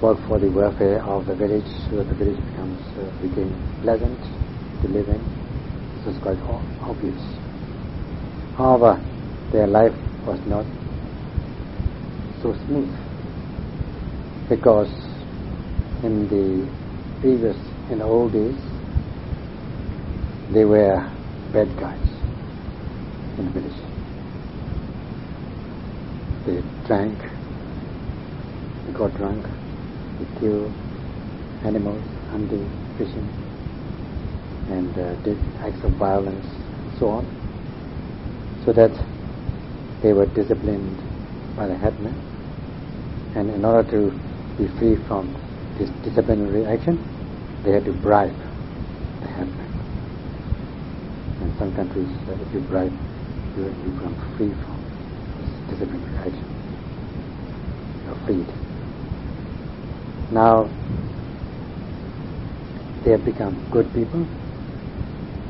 work for the welfare of the village so that the village becomes uh, became pleasant to live in. This was quite obvious. However, their life was not so smooth because in the previous, in the old days, they were bad guys in the village. They drank, got drunk, they killed animals, hunting, fishing, and uh, did acts of violence so on, so that they were disciplined by the headman. And in order to be free from this disciplinary action, they had to bribe the headman. In some countries, uh, if you bribe, you, you become free from this disciplinary action. You're freed. Now, they have become good people,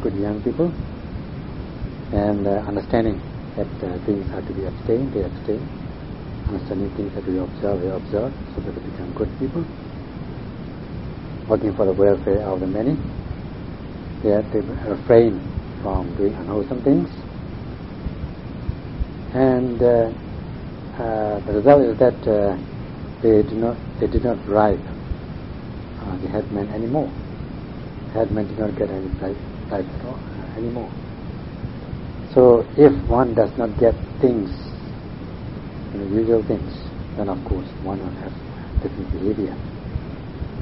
good young people, and uh, understanding that uh, things are to be abstained, they abstain. Understanding things that we observe, they observe, so that they become good people. Working for the welfare of the many. They, have, to refrain from doing unwholesome things. And uh, uh, the result is that uh, they do not they did not bribe uh, the headman anymore. Headman did not get any bribe at all uh, anymore. So if one does not get things, you know, usual things, then of course one will have different behavior.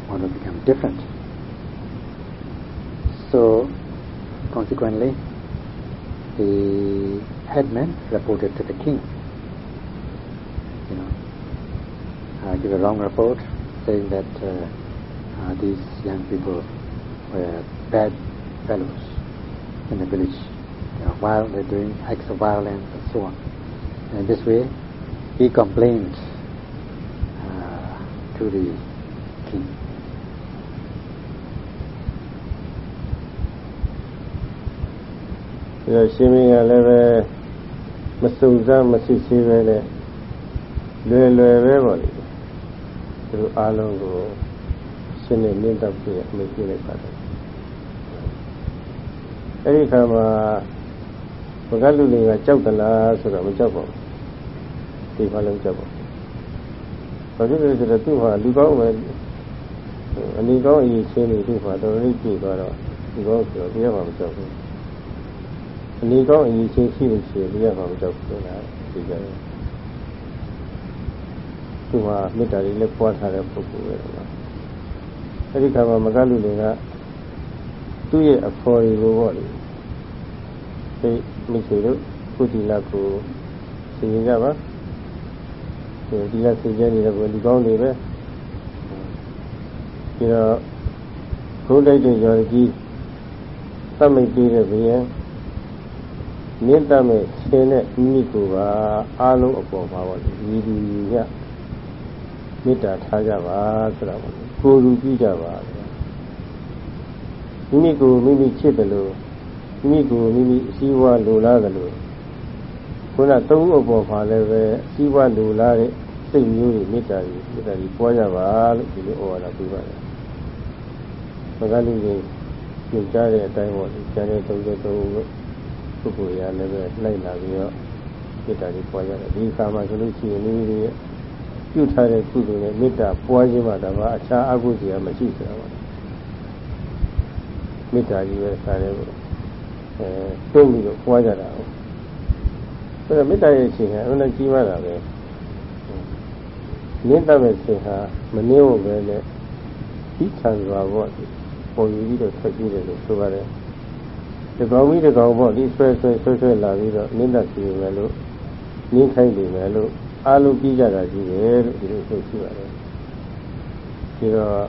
One will become different. So consequently, the headman reported to the king. You know, uh, give a wrong report saying that uh, uh, these young people were bad fellows in the village, you know, while they're doing acts of violence and so on. And in this way, he complained uh, to the king. ပြီးတော့ရှင်မင်းကလည်းပဲမစုံစမ်းမစစ်ဆေးပဲနဲ့လွယ်လွယ်ပဲပေါ့လေသူ တို့အားလုံးကိုရှင်းနေနင်းတပ်ပြီးအမိပြလိုက်ပါတယ်အဲ့ဒီခါမှာဘဂလူတွေကကြောက်သလားဆိုတော့မကြောက်ပါဘူးဒီဘာလို့ကြောက်ပါဘာဖြစ်လဲဆိုတော့သူ့ဟာလူကောင်းပဲအနေကောင်းအရေးချင်းနေသူ့ဟာတော်တော်လေးကြည့်သွားတော့လူကောင်းဆိုတော့တရားမှမကြောက်ဘူးအနေကောင်းအရေးချင်းရှိလို့ရှိရင်တရားမှမကြောက်ဘူးလားဒီကြတယ် သူဟာမေတ္တာလေးလက်ပွားထားတဲ့ပုဂ္ဂိုလ်ပဲတော့အဲ့ဒီခါမှာမကလူတွေကသူ့ရဲ့အဖော်တွေကိုပေါ့လေသိမိတ်ဆွေတို့ကုသီလကိုသိရင်ကြပါဒီလက်သိကြနေတဲ့ကိုလူကောင်းတွေပဲပြီးတော့ဘုံတိုက်တဲ့ရော်ကြီးသတ်မိတ်ပြီးတဲ့ဘုရင်မြင့်တတ်မဲ့ရှင်တဲ့မိကိုပါအားလုံးအပေါ်မှာပေါ့လေဒီဒီည မေတ္တာထားကြပါဆိုတာပေါ့ကိုယ်လူကြည့်ကြပါမိမိကိုမိမိချစ်တယ်လို့မိမိကိုမိမိအစည်းအဝါလိုလားတယ်လို့ခုနသုံးအပေါ်မှာလည်းပဲအစည်းအဝါလိုလားတဲ့စိတ်မျိုးတွေမေတ္တာတွေမေတ္တာတွေပွားကြပါလို့ဒီလိုဩဝါဒပေးပါတယ်။ဘဂလူတွေညွှန်ကြားတဲ့အတိုင်းပေါ့ဒီကျန်တဲ့သုံးတဲ့သုံးလို့ပုဂ္ဂိုလ်ရလည်းပဲလိုက်လာပြီးတော့မေတ္တာတွေပွားရတယ်ဒီအခါမှာဆိုလို့ရှိရင်မိမိတွေ ပြုထားတဲ့ကုသိုလ်နဲ့မေတ္တာပွားခြင်းမှတပါအခြားအကုသိုလ်ရမရှိဆိုတာပါမေတ္တာကြီးပဲစားတယ်ပေါ့အဲတုံးပြီးတော့ပွားကြတာဟုတ်အဲဒါမေတ္တာရဲ့အချိန်ကအမှန်ကြီးမားတာပဲနင်းတတ်မဲ့ချိန်ဟာမနှင်းဖို့ပဲနဲ့ဒီခြံစွာပေါ့ပေါ်ယူပြီးတော့ထွက်ပြေးတယ်လို့ဆိုပါတယ်ဒီကောင်ကြီးဒီကောင်ပေါ့ဒီဆွဲဆွဲဆွဲဆွဲလာပြီးတော့နင်းတတ်စီမယ်လို့နင်းခိုင်းနေမယ်လို့ အားလုံးပြီးကြတာကြီးတယ်လို့ဒီလိုဆိုရှိပါတယ်ဒီတော့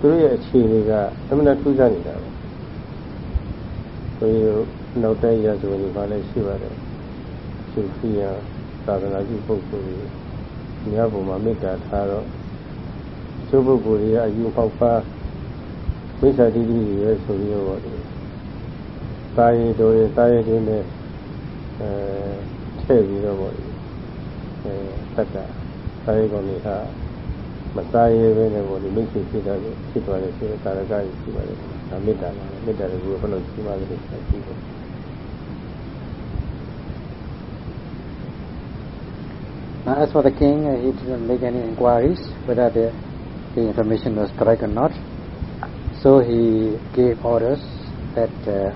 သူတို့ရဲ့အခြေအနေကအမှန်တထူးခြားနေတာပဲဘုရားနောက်တဲ့ရဆိုရင်ဘာလဲရှိပါတယ်သူဖီယာသာသနာ့ပြုပုဂ္ဂိုလ်တွေများပုံမှာမေတ္တာထားတော့ကျိုးပုဂ္ဂိုလ်တွေကအယူပေါက်ပါမိစ္ဆာတိတိတွေပဲဆိုပြီးတော့ဒီတာရီတို့တွေတာရီတွေနဲ့အဲထည့်ပြီးတော့ပေါ့ အဲတတ်တာတာရီကောင်တွေဟာ မစားရဲပဲနဲ့ပေါ့ဒီမိတ်ဆွေဖြစ်တာဖြစ်သွားတယ်ဆိုတော့ကာရကကြီးရှိပါတယ်ဒါမေတ္တာပါမေတ္တာကိုဘယ်လိုရှိပါလဲဆိုတော့ရှိတယ် Now, as for the king, uh, he didn't make any inquiries whether the, the information was correct or not. So he gave orders that uh,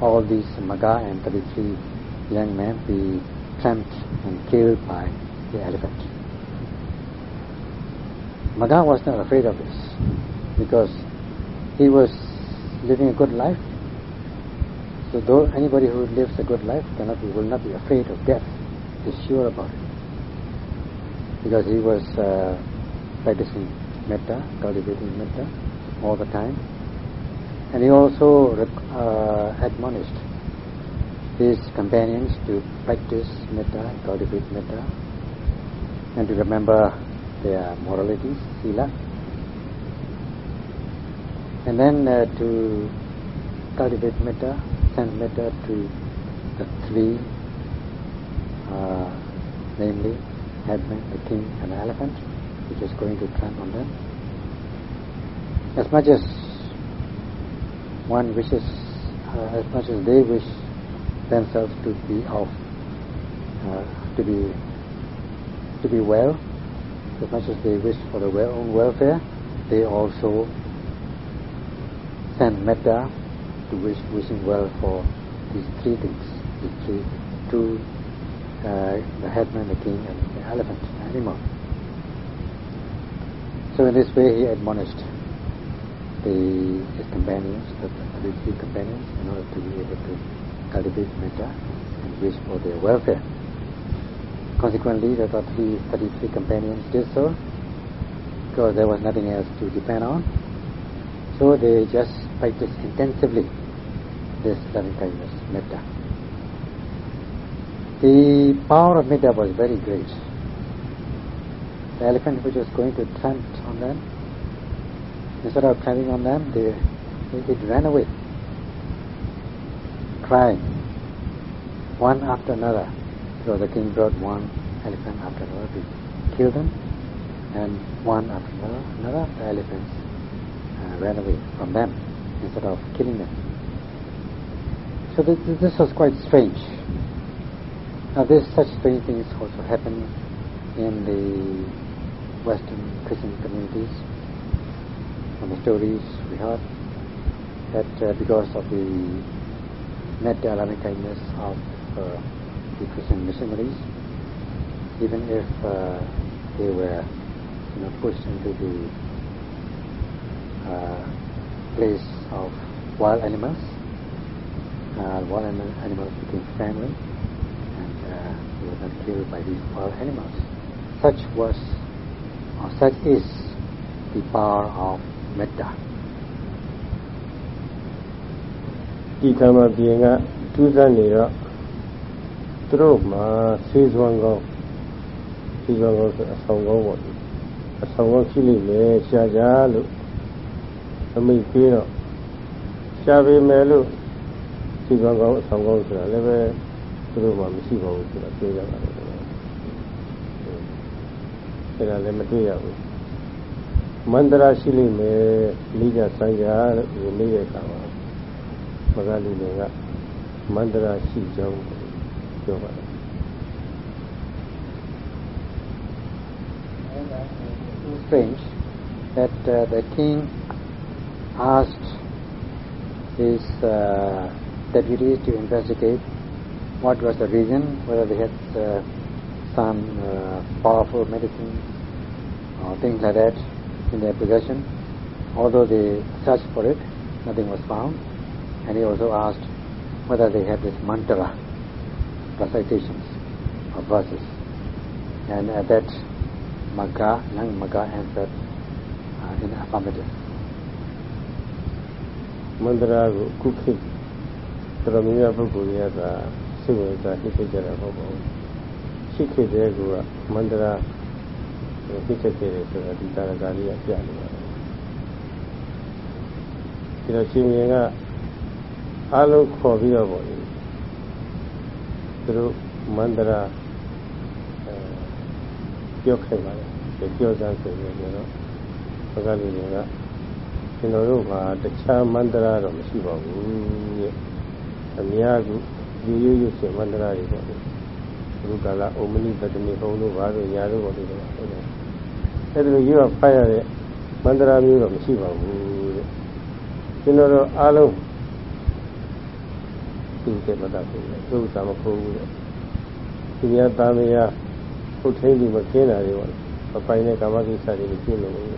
all these Maga and 33 young men be tramped and killed by the elephant. Maga was not afraid of this because he was living a good life. So though anybody who lives a good life cannot be, will not be afraid of death. He's sure about it because he was uh, practicing metta, cultivating metta all the time. And he also uh, admonished his companions to practice metta, cultivate metta, and to remember their moralities, sila. And then uh, to cultivate metta, send metta to the three, uh, namely headman, the king, and the elephant, which is going to trample on them. As much as one wishes, uh, as much as they wish themselves to be off, uh, to be to be well, as much as they wish for their own welfare, they also send metta to wish wishing well for these three things, these three two uh, the headman, the king, and the elephant, the animal. So in this way he admonished the, his companions, the, the three companions, in order to be able to cultivate metta and wish for their welfare. Consequently, the 33, 33 companions did so because there was nothing else to depend on. So they just practiced intensively this loving kindness, metta. The power of metta was very great. The elephant which was going to tramp on them, instead of tramping on them, they, it ran away, crying, one after another. So the king brought one elephant after another to kill them, and one after another, another the elephants uh, ran away from them instead of killing them. So this, this was quite strange. Now, this such strange things also happen in the Western Christian communities. From the stories we heard that uh, because of the metta loving kindness of uh, the Christian missionaries, even if uh, they were you know, pushed into the uh, place of wild animals, uh, wild animals became friendly and they were not killed by these wild animals. Such was, or such is the power of metta. ဒီကံမှာပြင်ကထူးဆန်းနေတော့သူတို့မှာဆေးစွမ်းကောင်းဆေးစွမ်းကောင်းဆိုအဆောင်ကောင်းပေါ့အဆောင်ကောင်းရှိလိမ့်မယ်ရှားကြလို့အမိတ်ပေးတော့ရှားပေမယ်လို့ဆေးစွမ်းကောင်းအဆောင်ကောင်းဆိုတာလည်းပဲသူတို့မှမရှိပါဘူးဆိုတာပြောကြပါတယ်အဲ့ဒါလည်းမတွေ့ရဘူးမန္တရာရှိလိမ့်မယ်လိကြဆိုင်ကြလို့ဒီနေ့ရဲ့အခါ မှာမဂ္ဂလိတွေကမန္တရာရှိကြောင်းပြောပါတယ် strange that uh, the king asked his uh, deputies to investigate what was the reason, whether they had uh, some uh, powerful medicine or things like that in their possession. Although they searched for it, nothing was found. And he also asked whether they had this mantra recitations or verses. And at that, Magga, young Magga answered uh, in affirmative. မန္တရာကိုအခုခေတ်တော်တော်များများပုဂ္ဂိုလ်တွေကစိတ်ဝင်စားနှိမ့်ဆက်ကြတာမဟုတ်ပါဘူးရှိခေတဲ့ကူကမန္တရာနှိမ့်ဆက်ခဲ့တယ်ဆိုတာဒီတာရကာလေးကပြနေပါတယ်ဒီတော့ရှင်မြင်က အားလုံးခေါ်ပြီးတော့ပေါ့လေသူတို့မန္တရာအဲပြောခဲ့ပါတယ်ပြောစမ်းဆိုပြီးတော့ဘဂလူတွေကကျွန်တော်တို့ကတခြားမန္တရာတော့မရှိပါဘူးတဲ့အများကယူယူယူရှင်မန္တရာတွေပေါ့ဘုကာလအိုမနိပတမိဟုံတို့ဘာလို့ညာတို့ပေါ့ဒီလိုဟုတ်တယ်အဲ့ဒါလိုယူရဖတ်ရတဲ့မန္တရာမျိုးတော့မရှိပါဘူးတဲ့ကျွန်တော်တို့အားလုံး သူ့တဲ့မတတ်ဘူးသူ့စာမခိုးဘူးတဲ့သူများသားမယားဟုတ်ထင်းပြီးမခင်းတာတွေပေါ့မပိုင်တဲ့ကာမကိစ္စတွေမကျင့်လို့ဘူး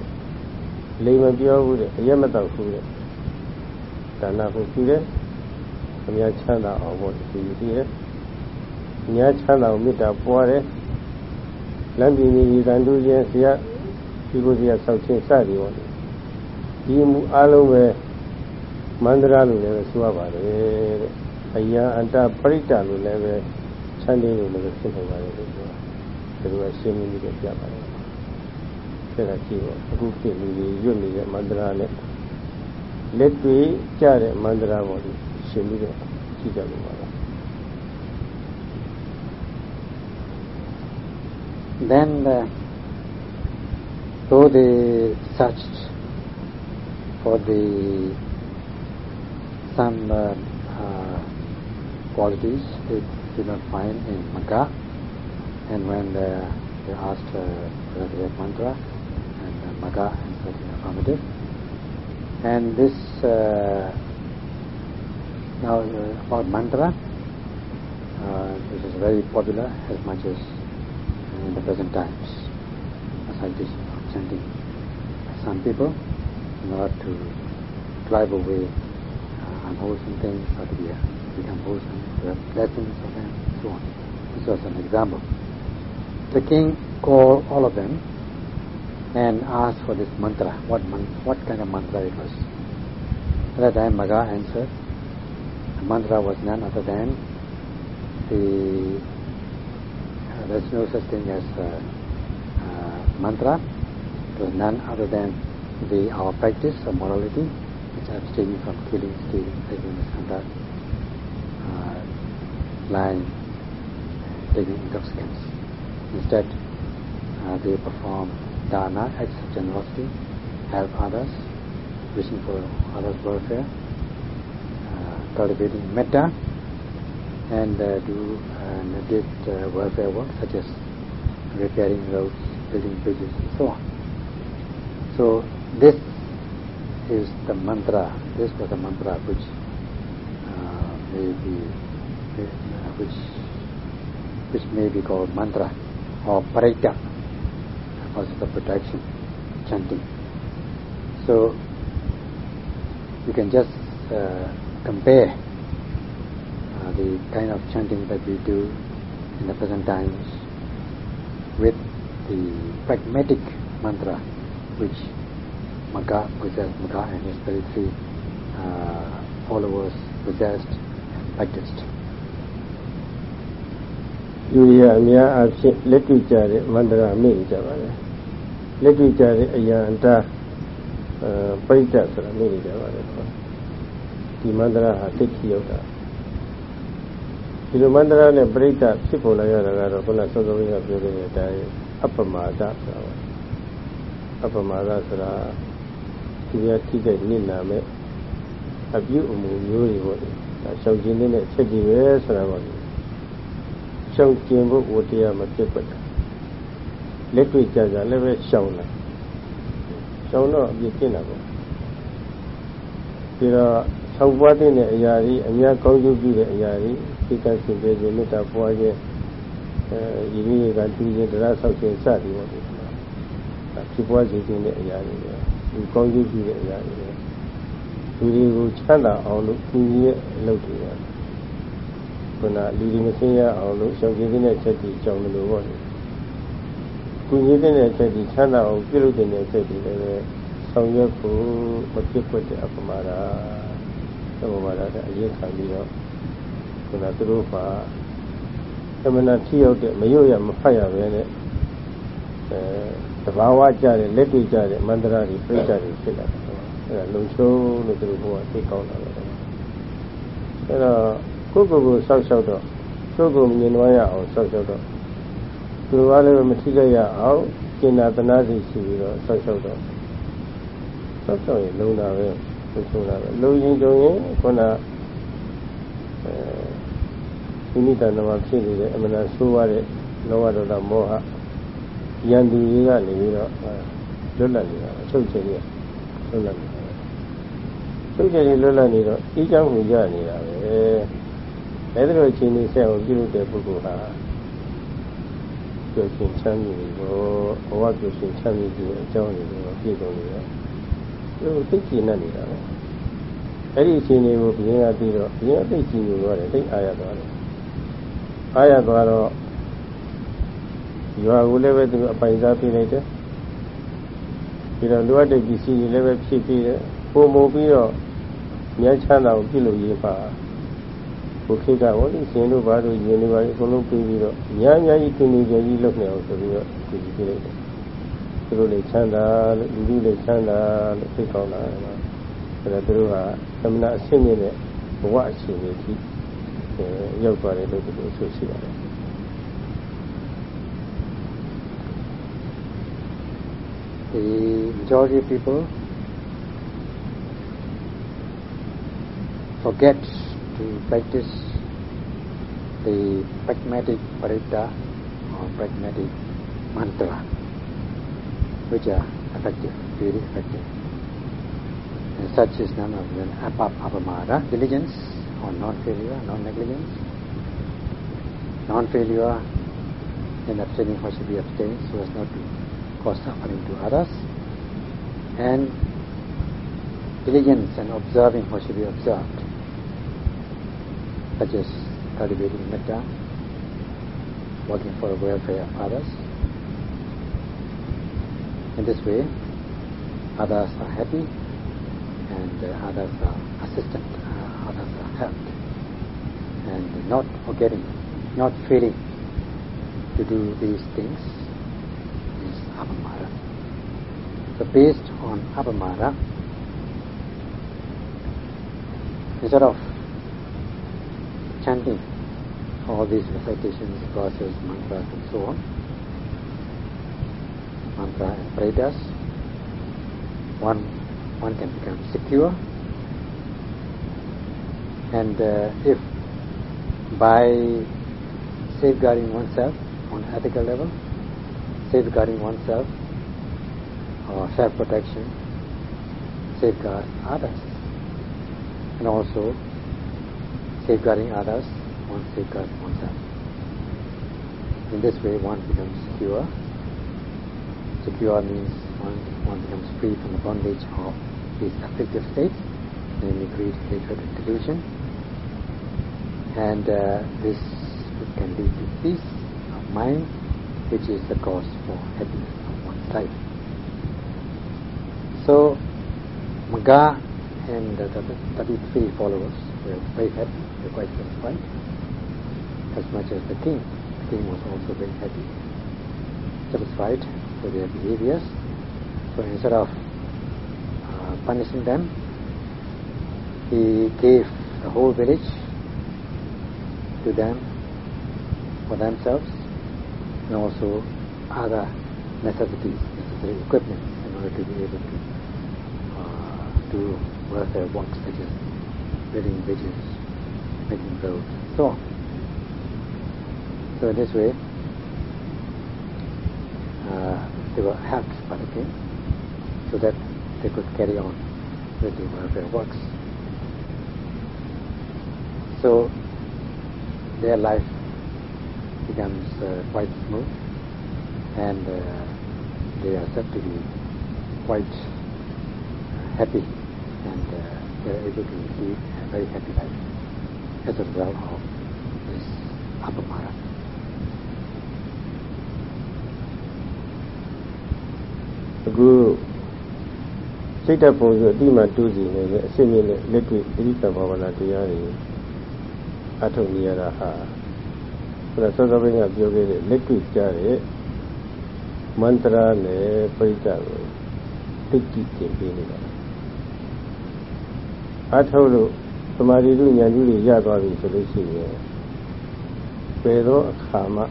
လိမ်မပြောဘူးတဲ့အရက်မတော့ဘူးတဲ့ဒါနဖို့ပြုတယ်အများချမ်းသာအောင်ပေါ့ဒီလိုကြည့်တယ်အများချမ်းသာအောင်မေတ္တာပွားတယ်လမ်းပြည်ကြီးကံတူခြင်းဆရာဒီကိုဆရာဆောက်ခြင်းစသည်ပေါ့ဒီမူအလုံးပဲမန္တရာလို့လည်းဆိုရပါတယ်တဲ့ အယံအတ္တပရိတ္တလို့လည်းပဲချမ်းလေးလို့လည်းဖြစ်နေပါတယ်လို့ပြောတယ်ဒါကရှင်းပြီးတော့ပြပါတယ်အဲ့ဒါကြည့်တော့အခုဖြစ်လူကြီးရွတ်နေတဲ့မန္တရာနဲ့လက်တွေ့ကြတဲ့မန္တရာပေါ်ဒီရှင်းပြီးတော့ကြည့်ကြလို့ပါလား Then uh, though they searched for the some uh, uh, qualities they did not find in Magga and when uh, they asked uh, they had mantra and uh, Magga answered in affirmative. And this uh, now uh, about mantra uh, this is very popular as much as in the present times. Aside this chanting some people in order to drive away uh, unwholesome things or to be, wholesome to have blessings of them and so on. This was an example. The king called all of them and asked for this mantra. What man, what kind of mantra it was? At that time Maga answered the mantra was none other than the uh, there's no such thing as uh, uh, mantra. It was none other than the our practice of morality, which abstaining from killing, stealing, taking misconduct, uh, lying, taking intoxicants. Instead, uh, they perform dana, acts of generosity, help others, wishing for others' welfare, uh, cultivating metta, and uh, do and did uh, welfare work such as repairing roads, building bridges, and so on. So this is the mantra. This was the mantra which uh, may be which which may be called mantra or parita, also the protection chanting. So you can just uh, compare uh, the kind of chanting that we do in the present times with the pragmatic mantra which Magga possessed, Magga and his 33 uh, followers possessed and practiced. လူတွေအများအားဖြင့်လက်တွေ့ကြတဲ့မန္တရာမေ့ကြပါလေလက်တွေ့ကြတဲ့အယံအတာအဲပရိဒတ်ဆိုတာမေ့ကြပါလေဒီမန္တရာဟာသိချရောက်တာဒီလိုမန္တရာနဲ့ပရိဒတ်ဖြစ်ပေါ်လာရတာကတော့ခုနစောစောကပြောခဲ့တဲ့အတိုင်းအပမာဒဆိုတာပါအပမာဒဆိုတာဒီရထိတဲ့နိနာမဲ့အပြုအမူမျိုးတွေပေါ့ဒါရှောက်ခြင်းနဲ့ချက်ကြည့်ပဲဆိုတာပေါ့ ရှောက်ခြင်းဖို့ဝတရားမပြတ်ပတ်လက်တွေ့ကြကြလည်းပဲရှောင်လာရှောင်တော့အပြစ်ကျင့်တာပေါ့ဒီတော့ဆောက်ပွားတဲ့အရာကြီးအများကောင်းကျိုးပြုတဲ့အရာကြီးစိတ်ကရှင်ပြခြင်းမေတ္တာပွားခြင်းအဲရင်းရည်ကတူးခြင်းတရားဆောက်ခြင်းစသည်ပေါ့ဒီမှာဖြစ်ပွားစေခြင်းတဲ့အရာတွေဒီကောင်းကျိုးပြုတဲ့အရာတွေလူတွေကိုချမ်းသာအောင်လို့ကူညီရဲ့အလုပ်တွေပါ ခုနလူတွေမဆင်းရအောင်လို့ရှောင်ကျဉ်တဲ့ချက်ကြီးကြောင်းလို့ပေါ့လေကူညီတဲ့ချက်ကြီးချမ်းသာအောင်ပြုလုပ်တဲ့ချက်ကြီးလည်းဆောင်ရွက်ဖို့မဖြစ်ခွင့်တဲ့အပမာဒအပမာဒကအရေးခံပြီးတော့ခုနသူတို့ပါသမဏထိရောက်တဲ့မရွတ်ရမဖတ်ရပဲနဲ့အဲတဘာဝကြတဲ့လက်တွေ့ကြတဲ့မန္တရာတွေပြိတ္တာတွေဖြစ်လာတယ်အဲဒါလုံချုံလို့သူတို့ကသိကောင်းတာပဲအဲတော့ ကိုယ့်ကိုယ်ကိုစောက်ရှောက်တော့ကိုယ့်ကိုယ်မြင်သွားရအောင်စောက်ရှောက်တော့သူတို့ကလည်းမထိကြရအောင်စကျင်နာတနာစိတ်ရှိပြီးတော့ဆောက်ရှောက်တော့ဆောက်ရှောက်ရင်လုံတာပဲဆိုတာပဲလုံရင်ကြုံရင်ခုနအဲမိမိတဏ္ဍာမှာဖြစ်နေတဲ့အမှန်တရားဆိုးရတဲ့လောဘဒေါသမောဟယန္တိတွေကနေပြီးတော့လွတ်လပ်နေတာချုပ်ချယ်ရလွတ်လပ်နေတာချုပ်ချယ်ရလွတ်လပ်နေတော့အေးချမ်းမှုရနေတာပဲ အဲဒီလိုအချိန်ကြီးဆက်အောင်ပြုလုပ်တဲ့ပုဂ္ဂိုလ်ဟာပျော်ရွှင်ချမ်းမြေကိုဘဝပျော်ရွှင်ချမ်းမြေကိုအကြောင်းတွေကိုပြည့်စုံနေတယ်သူသိကျင်နေတာပဲအဲ့ဒီအချိန်လေးကိုဘုရင်ကပြီးတော့ဘုရင်အသိကျင်နေသွားတယ်သိအားရသွားတယ်အားရသွားတော့ရွာကိုလည်းပဲသူအပိုင်စားပေးလိုက်တယ်ပြီးတော့လိုအပ်တဲ့ပစ္စည်းတွေလည်းပဲဖြည့်ပေးတယ်ပုံမူပြီးတော့မြတ်ချမ်းသာကိုပြုလုပ်ရေးပါ ဘုခေကဝလိရှင်တို့ဘာလို့ယင်တွေပါအကုန်လုံးပြီးပြီးတော့ညာညာကြီးသူနေကြကြီးလုပ်နေအောင်ဆိုပြီးတော့ဒီကြည့်လိုက်တယ်သူတို့လည်းချမ်းသာလို့လူလူလည်းချမ်းသာလို့သိကောင်းတာအဲဒါသူတို့ကသမဏအဆင့်မြင့်တဲ့ဘဝအရှင်ကြီးကြီးရောက်သွားတယ်လို့သူတို့ဆိုရှိပါတယ် the majority of people forget to practice the pragmatic parita or pragmatic mantra, which are effective, very effective. And such is none other than apap apamada, diligence or non-failure, non-negligence, non-failure in abstaining what should be abstained so as not to cause suffering to others. And diligence and observing what should be observed such as cultivating metta, working for the welfare of others. In this way, others are happy and uh, others are assistant, uh, others are helped. And not forgetting, not failing to do these things is apamada. So based on apamada, instead of chanting all these recitations, verses, mantras and so on, mantra and paritas, one, one can become secure. And uh, if by safeguarding oneself on ethical level, safeguarding oneself or self-protection safeguard others. And also safeguarding others one safeguards oneself. In this way one becomes secure. Secure means one, one becomes free from the bondage of these afflictive states namely greed, hatred and delusion. And uh, this can lead to peace of mind which is the cause for happiness of one's life. So, Maga and the 33 followers were very happy, quite satisfied, as much as the king. The king was also very happy, satisfied with their behaviors. So instead of uh, punishing them, he gave the whole village to them for themselves and also other necessities, necessary equipment in order to be able to uh, do welfare work such as building bridges, making roads, so on. So in this way, uh, they were helped by the king so that they could carry on with the welfare works. So their life becomes uh, quite smooth and uh, they are said to be quite happy and uh, they are able to a very happy life as a result of this apamara. အခုစိတ်တပုံစံအတိမတူးစီနေတဲ့အစစ်မြင့်တဲ့လက်တွေ့သတိပဘာဝနာတရားတွေအထုတ်နေရတာဟာဆိုတော့စောစောပိုင်းကပြောခဲ့တဲ့လက်တွေ့ကြတဲ့မန္တရာနဲ့ပရိစ္ဆာကိုသိကြည့်တင်ပေးနေတာအထုတ်လို့ သမာဓိတို့ဉာဏ်ကြီးတွေရသွားပြီဆိုလို့ရှိရင်ပယ်သောအခါမှ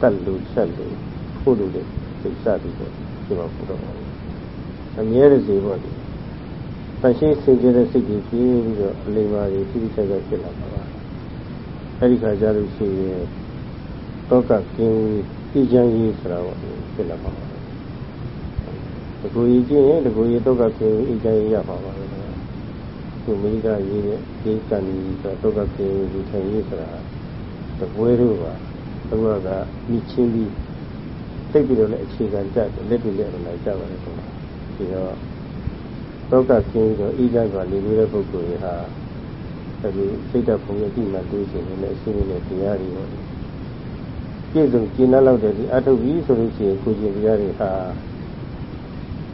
တတ်လို့ချက်လို့ဖို့လို့လေစိတ်စသည်ပေါ့ဒီမှာဘုရားအမြဲတစေပေါ့ဒီတရှိစင်ကြတဲ့စိတ်ကြီးပြေးပြီးတော့အလိမ္မာတွေသိသိချာချာဖြစ်လာပါပါအဲ့ဒီခါကျလို့ရှိရင်တောကကင်းဤချမ်းကြီးဆိုတာပေါ့ဖြစ်လာပါပါတကူကြီးကျင့်ရင်တကူကြီးတောကကင်းဤချမ်းကြီးရပါပါ ပဲသူမိကရေးတဲ့ဒီကံကြီးဆိုတော့တောကကင်းဒီထိုင်ရေးဆိုတာတပွဲတို့ပါသူကကမြင့်ချင်းပြီးသိပြီးတော့လည်းအခြေခံကြတယ်လက်တွေလက်လည်းကြပါတယ်ကွာဒီတော့သောကကင်းတော့ဤကြစွာနေနေတဲ့ပုဂ္ဂိုလ်တွေဟာအဲဒီစိတ်ဓာတ်ပုံရဲ့ဒီမှာတွေးခြင်းနဲ့အရှင်းနဲ့တရားတွေပေါ့ပြည့်စုံကျင့်လောက်တဲ့ဒီအထုပ်ကြီးဆိုလို့ရှိရင်ကိုကျင်တရားတွေဟာ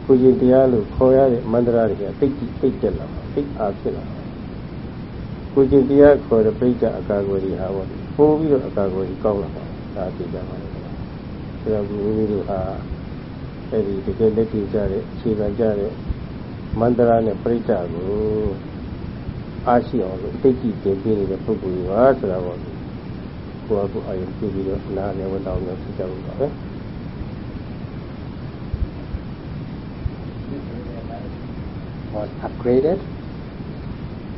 ကိုကျင်တရားလို့ခေါ်ရတဲ့မန္တရာတွေကတိတ်တိတ်တက်လာတိတ်အားဖြစ်လာကိုကျင်တရားခေါ်တဲ့ပြိဋ္ဌာအကာအကွယ်တွေဟာပေါ့ပိုးပြီးတော့အကာအကွယ်ကြီးကောင်းလာပါဒါသိကြပါလိမ့်မယ်။ဒါကြောင့်မိမိတို့ဟာအဲဒီတကယ်လက်တွေ့ကြတဲ့အခြေခံကြတဲ့မန္တရာနဲ့ပြိဋ္ဌာကိုအားရှိအောင်လို့တိတ်ကြည့်တင်ပြနေတဲ့ပုဂ္ဂိုလ်တွေပါဆိုတာပေါ့။ကိုယ့်အကူအယုံပြုပြီးတော့နားနဲ့ဝန်တောင်းလို့ဖြစ်ကြလို့ပါပဲ။ was upgraded.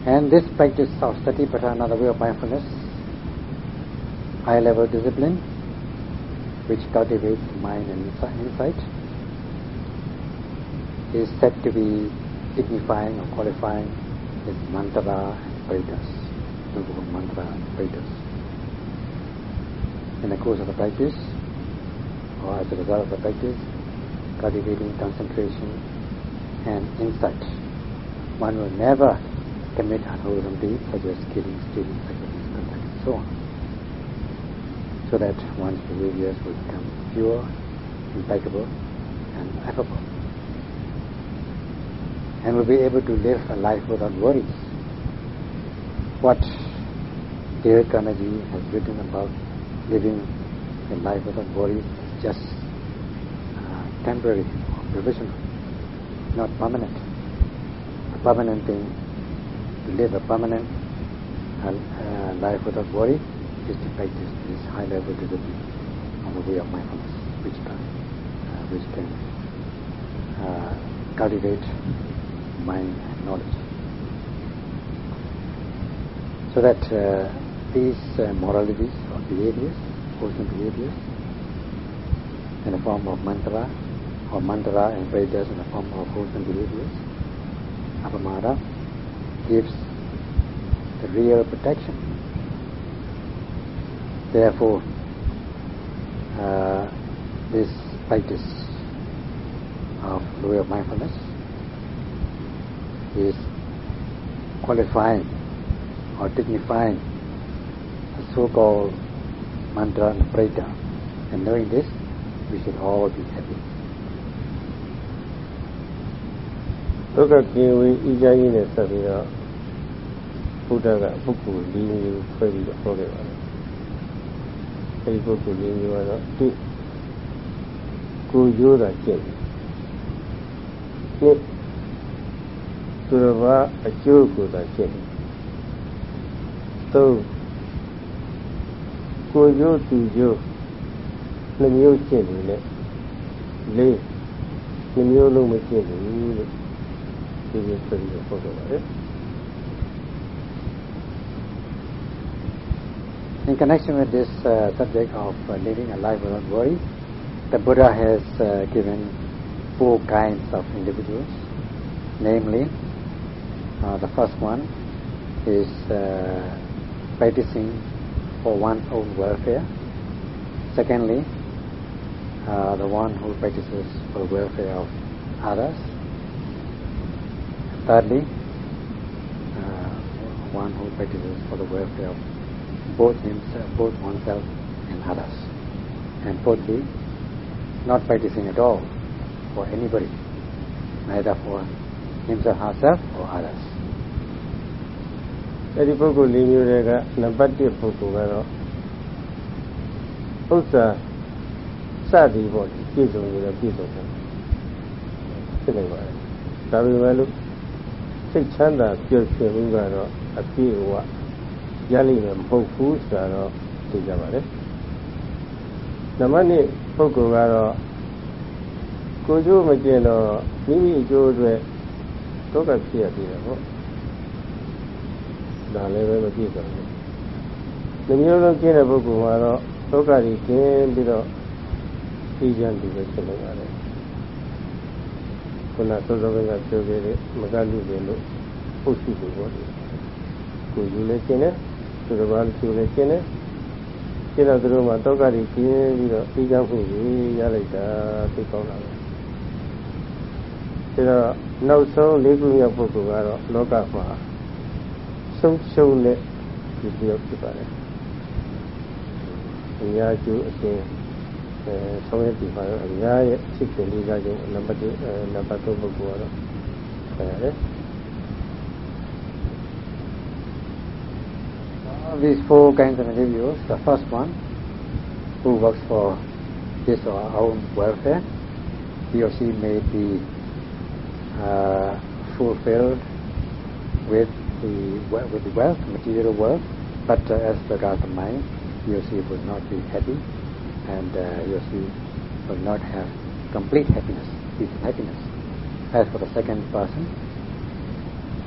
And this practice of satipatthana the way of mindfulness high level discipline which cultivates mind and insight is said to be dignifying or qualifying as mantra and paritas, mantra and. In the course of the practice, or as a result of the practice, cultivating concentration and insight, one will never commit unwholesome deeds such as killing, stealing, sacrificing, and so on so that one's behaviors will become pure, impeccable, and affable. And will be able to live a life without worries. What Dale Carnegie has written about living a life without worries is just uh, temporary or provisional, not permanent. Permanent thing, to live a permanent uh, life without worry is to practice this high level discipline on the way of mindfulness, which can, uh, which can uh, cultivate mind knowledge. So that these uh, moralities or behaviors, wholesome behaviors, in the form of mantra, or mantra and prayers in the form of wholesome behaviors, apamada, gives the real protection Therefore, uh, this practice of the way of mindfulness is qualifying or dignifying the so-called mantra and parita. And knowing this, we should all be happy. ဒုက္ခကေဝေဤကြရေးနဲ့ဆက်ပြီးတော့ဘုရားကပုဂ္ဂိုလ်၄မျိုးခွဲပြီးတော့ဟောခဲ့ပါတယ်အဲဒီပုဂ္ဂိုလ်လေးမျိုးကတော့သူကိုရိုးတာကျင့်တယ်သူတော်ဘာအကျိုးကိုသာကျင့်တယ်သုံးကိုရိုးသူရိုးနှမျိုးကျင့်တယ်လေလေးနှမျိုးလုံးမကျင့်ဘူးလို့ In connection with this uh, subject of uh, living a life without worry, the Buddha has uh, given four kinds of individuals. Namely, uh, the first one is uh, practicing for one's own welfare. Secondly, uh, the one who practices for the welfare of others. Thirdly, one who practices for the welfare of both himself, both oneself and others. And fourthly, not practicing at all for anybody, neither for himself, herself or others. အဲ့ဒီပုဂ္ဂိုလ်၄မျိုးတွေကနံပါတ်1ပုဂ္ဂိုလ်ကတော့ဥစ္စာစသည်ပေါ့ပြည့်စုံရပြည့်စုံတယ်ဖြစ်နေပါတယ်ဒါပေမဲ့လို့ စိတ်ချမ်းသာပျော်ရွှင်မှုကတော့အပြည့်အဝရလိမ့်မယ်မဟုတ်ဘူးဆိုတော့သိကြပါလေနံပါတ်1ပုဂ္ဂိုလ်ကတော့ကိုကျိုးမကျင်တော့မိမိအကျိုးအတွက်ဒုက္ခဖြစ်ရပြီတော့ဒါလည်းပဲမပြည့်စုံဘူး။ဒီမျိုးလုံးကျင်းတဲ့ပုဂ္ဂိုလ်မှာတော့ဒုက္ခကြီးကျင်းပြီးတော့သိကြတယ်ပဲဖြစ်နေပါတယ်။ ခုနစောစောကပြောခဲ့တဲ့မကလူတွေလို့ပုတ်ရှိတယ်ပေါ့လေ။ကိုယူလည်းကျင်းတယ်သူတစ်ပါးလူလည်းကျင်းတယ်ကျင်းတော့သူတို့မှာဒုက္ခကြီးကျင်းပြီးတော့သိကြမှုကြီးရလိုက်တာသိကောင်းတာပဲ။ဒါတော့နောက်ဆုံးလေးခုမြောက်ပုဂ္ဂိုလ်ကတော့လောကမှာဆုံးရှုံးတဲ့ဒီပြောဖြစ်ပါတယ်။အများကျိုးအရှင်အဲ ဆောင်းရည်ပါတော့အများရဲ့အဖြစ်ကိုလေးစားခြင်းနံပါတ်1နံပါတ်3ပုဂ္ဂိုလ်ကတော့ဆရာလေ These four kinds of individuals, the first one, who works for his or her own welfare, he or she may be uh, fulfilled with the with the wealth, material wealth, but uh, as regards the mind, he or she will not be happy and uh, or she will not have complete happiness, peace and happiness. As for the second person,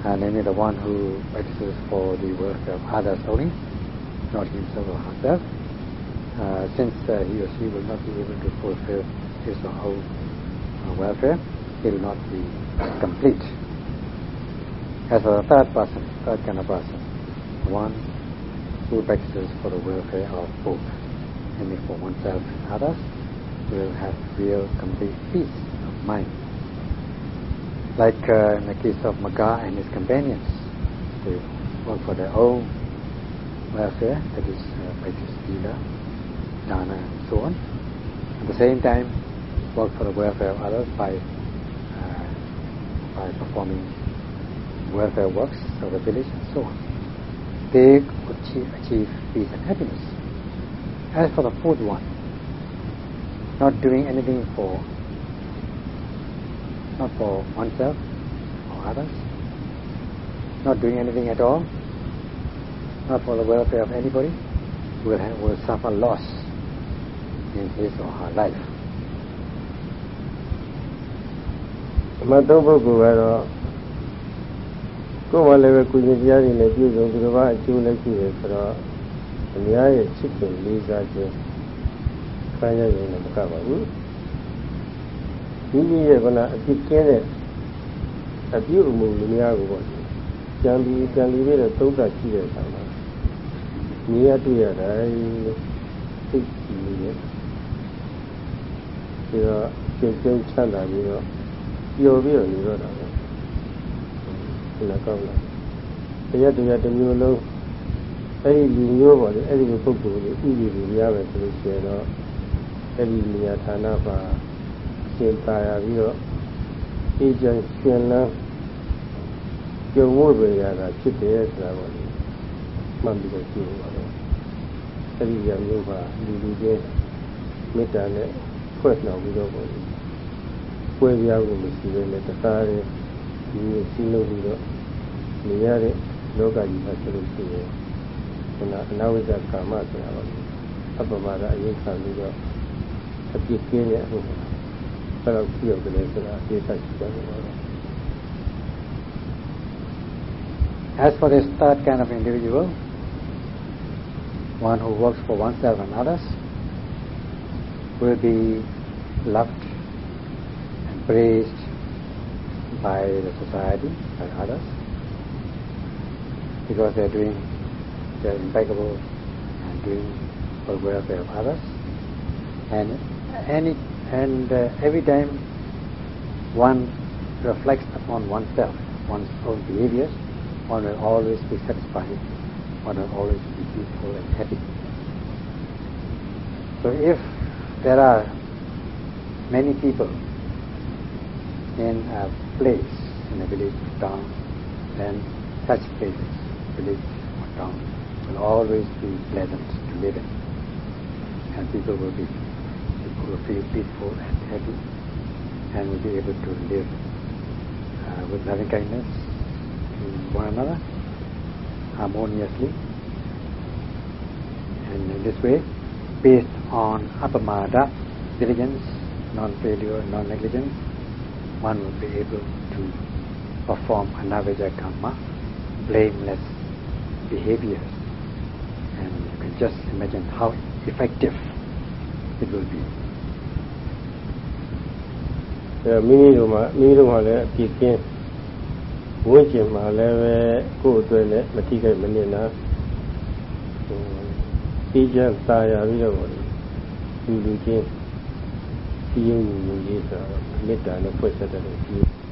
uh, namely the one who practices for the welfare of others only, not himself or herself, uh, since uh, he or she will not be able to fulfill his or her uh, welfare, he will not be complete. As for the third person, third kind of person, one who practices for the welfare of both, namely for oneself and others, will have real complete peace of mind. Like uh, in the case of Maga and his companions, they work for their own welfare, that is uh, practice Sila, Dana and so on. At the same time, work for the welfare of others by, uh, by performing welfare works of the village and so on. They achieve, achieve peace and happiness. As for the fourth one, not doing anything for not for oneself or others, not doing anything at all, not for the welfare of anybody, will, have, will suffer loss in his or her life. အမှတ်သုံးပုဂ္ဂိုလ်ကတော့ကိုယ်မှလည်းပဲကုသတရားတွေနဲ့ပြည့်စုံသူတစ်ပါးအကျိုးလည်းရှိတယ်ဆိုတော့ အများရဲ့ချစ်ခင်လေးစားခြင်းခံရရင်လည်းမကပါဘူးမိမိရဲ့ကနာအဖြစ်ကျင်းတဲ့အပြုအမူလူများကိုပေါ့ကြံပြီးကြံပြီးပြီးတော့သုံးသပ်ကြည့်တဲ့အခါမှာမြင်ရတွေ့ရတိုင်းသိကြည့်နေတယ်ပြီးတော့ကျုပ်ကျုပ်ချမ်းသာပြီးတော့ပျော်ပြီးတော့နေတော့တာပဲဒီလောက်ကောင်းလားတရားတရားတစ်မျိုးလုံး အဲ့ဒီလူမျိုးပေါ့လေအဲ့ဒီပုဂ္ဂိုလ်တွေဥပဒေတွေများပဲဆိုလို့ရှိရင်တော့အဲ့ဒီနေရာဌာနပါရှင်းပါရပြီးတော့အေးချမ်းရှင်လန်းကြုံဝတ်ရတာဖြစ်တယ်ဆိုတာပေါ့လေမှန်ပြီးတော့ကြည့်ပါတော့အဲ့ဒီရမျိုးပါလူလူချင်းမေတ္တာနဲ့ဖွဲ့နှောင်ပြီးတော့ပေါ့လေပွဲပြားကိုမရှိဘဲနဲ့တခါတည်းဒီစီးလို့ပြီးတော့နေရတဲ့လောကကြီးမှာဆိုလို့ရှိရင် ခုနအနာဝိဇ္ဇကာမဆိုတာပေါ့အပ္ပမဒအရေးခံပြီးတော့အပြစ်ကင်းတဲ့အမှုဘယ်လောက်ကြည့်ရတယ်လဲဆိုတာအသေးစိတ်ကြည့်ကြပါတော့ As for this third kind of individual, one who works for oneself and others, will be loved and praised by the society, by others, because they are doing, they are impeccable and doing for welfare of others. And any and uh, every time one reflects upon oneself, one's own behaviors, one will always be satisfied, one will always be peaceful and happy. So if there are many people in a place, in a village or town, then such places, village or town, will always be pleasant to live in. And people will be will feel peaceful and happy and will be able to live uh, with loving kindness to one another harmoniously. And in this way, based on apamada, diligence non-failure, non-negligence, one will be able to perform anavajja karma, blameless behaviors. And you can just imagine how effective it will be. အဲမိမိတို့မှာမိမိတို့မှာလည်းအပြစ်ကင်းဝိကျင်မှာလည်းပဲကိုယ်အတွက်လည်းမထိခိုက်မနစ်နာဒီကြသာယာပြီးတော့လူလူချင်းစီရင်ယူယူကြီးဆိုတော့မေတ္တာနဲ့ဖွင့်ဆက်တဲ့လူကြီး